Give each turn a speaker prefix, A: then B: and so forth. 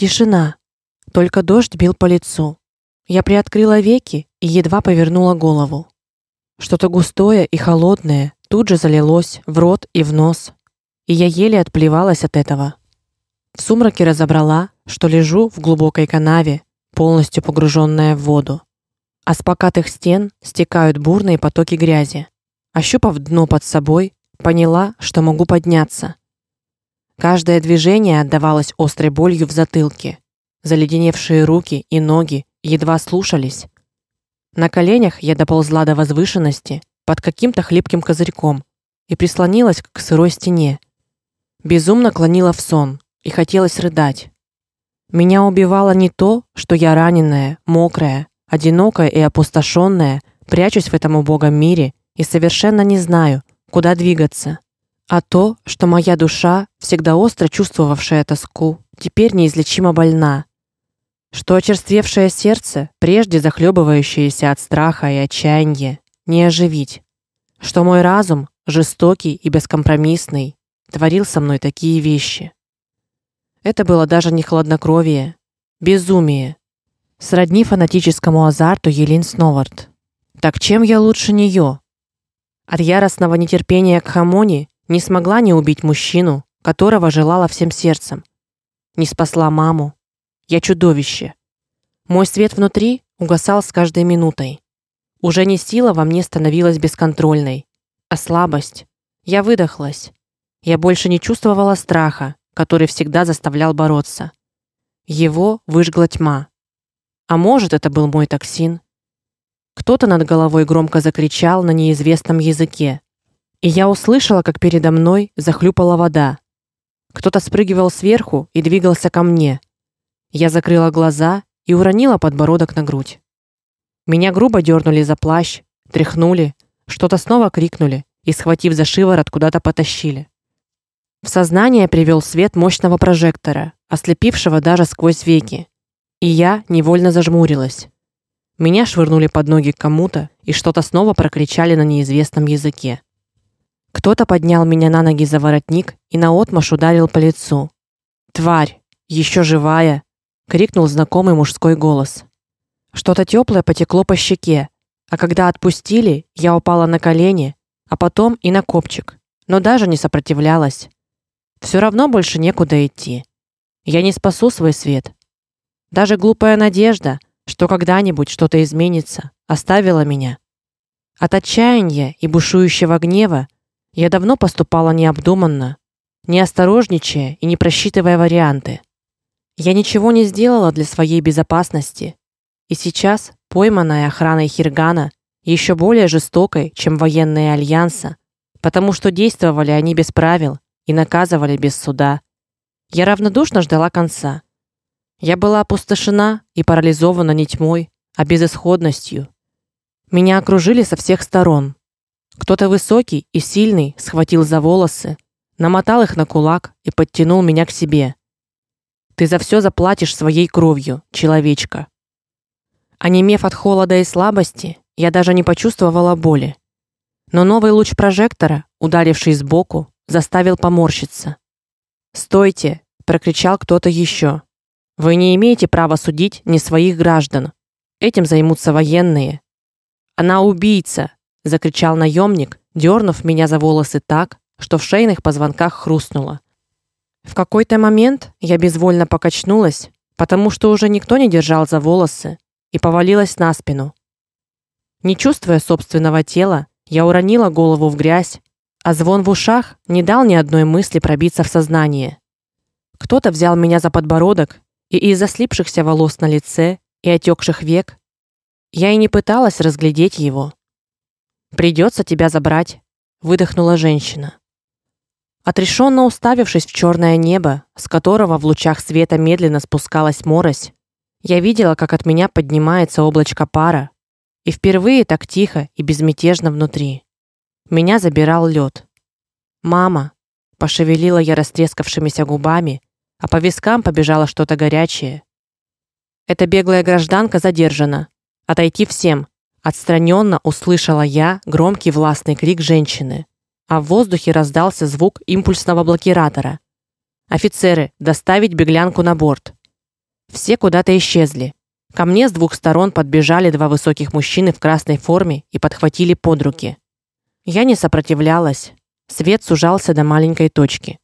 A: Тишина. Только дождь бил по лицу. Я приоткрыла веки и едва повернула голову. Что-то густое и холодное тут же залилось в рот и в нос, и я еле отплевалась от этого. В сумраке разобрала, что лежу в глубокой канаве, полностью погруженная в воду. А с покатых стен стекают бурные потоки грязи. Ощупав дно под собой, поняла, что могу подняться. Каждое движение отдавалось острой болью в затылке. Заледеневшие руки и ноги едва слушались. На коленях я доползла до возвышенности под каким-то хлипким козырьком и прислонилась к сырой стене. Безумно клонила в сон и хотелось рыдать. Меня убивало не то, что я раненая, мокрая, одинокая и опустошенная, прячусь в этом убогом мире и совершенно не знаю, куда двигаться, а то, что моя душа, всегда остро чувствовавшая тоску, теперь неизлечимо больна. Что очерствевшее сердце, прежде захлебывающееся от страха и отчаяния, не оживить. Что мой разум, жестокий и бескомпромиссный, творил со мной такие вещи. Это было даже не хладнокровие, безумие, сродни фанатическому азарту Елин Сновард. Так чем я лучше нее? От яростного нетерпения к Хамоне не смогла не убить мужчину, которого желала всем сердцем. Не спасла маму, я чудовище. Мой свет внутри угасал с каждой минутой. Уже не сила во мне становилась бесконтрольной, а слабость. Я выдохлась. Я больше не чувствовала страха, который всегда заставлял бороться. Его выжгла тьма. А может, это был мой токсин. Кто-то над головой громко закричал на неизвестном языке. И я услышала, как передо мной захлюпала вода. Кто-то спрыгивал сверху и двигался ко мне. Я закрыла глаза и уронила подбородок на грудь. Меня грубо дернули за плащ, тряхнули, что-то снова крикнули и схватив за шиворот куда-то потащили. В сознание привел свет мощного прожектора, ослепившего даже сквозь веки. И я невольно зажмурилась. Меня швырнули под ноги кому-то и что-то снова прокричали на неизвестном языке. Кто-то поднял меня на ноги за воротник и наотмашь ударил по лицу. Тварь, еще живая, крикнул знакомый мужской голос. Что-то теплое потекло по щеке, а когда отпустили, я упала на колени, а потом и на копчик, но даже не сопротивлялась. Все равно больше некуда идти. Я не спасу свой свет. Даже глупая надежда, что когда-нибудь что-то изменится, оставила меня. От отчаяния и бушующего гнева я давно поступала необдуманно, не и не просчитывая варианты. Я ничего не сделала для своей безопасности. И сейчас, пойманная охраной Хиргана, еще более жестокой, чем военные альянса, потому что действовали они без правил и наказывали без суда. Я равнодушно ждала конца. Я была опустошена и парализована не тьмой, а безысходностью. Меня окружили со всех сторон. Кто-то высокий и сильный схватил за волосы, намотал их на кулак и подтянул меня к себе. Ты за все заплатишь своей кровью, человечка. Онемев от холода и слабости, я даже не почувствовала боли. Но новый луч прожектора, ударивший сбоку, заставил поморщиться. "Стойте!" прокричал кто-то еще. "Вы не имеете права судить не своих граждан. Этим займутся военные". "Она убийца!" Закричал наемник, дернув меня за волосы так, что в шейных позвонках хрустнуло. В какой-то момент я безвольно покачнулась, потому что уже никто не держал за волосы, и повалилась на спину. Не чувствуя собственного тела, я уронила голову в грязь, а звон в ушах не дал ни одной мысли пробиться в сознание. Кто-то взял меня за подбородок, и из-за слипшихся волос на лице и отекших век я и не пыталась разглядеть его. Придется тебя забрать, выдохнула женщина. Отрешенно уставившись в черное небо, с которого в лучах света медленно спускалась морось, я видела, как от меня поднимается облачко пара, и впервые так тихо и безмятежно внутри. Меня забирал лед. Мама, пошевелила я растрескавшимися губами, а по вискам побежало что-то горячее. Эта беглая гражданка задержана. Отойти всем. Отстраненно услышала я громкий властный крик женщины а в воздухе раздался звук импульсного блокиратора. Офицеры, доставить беглянку на борт. Все куда-то исчезли. Ко мне с двух сторон подбежали два высоких мужчины в красной форме и подхватили под руки. Я не сопротивлялась. Свет сужался до маленькой точки.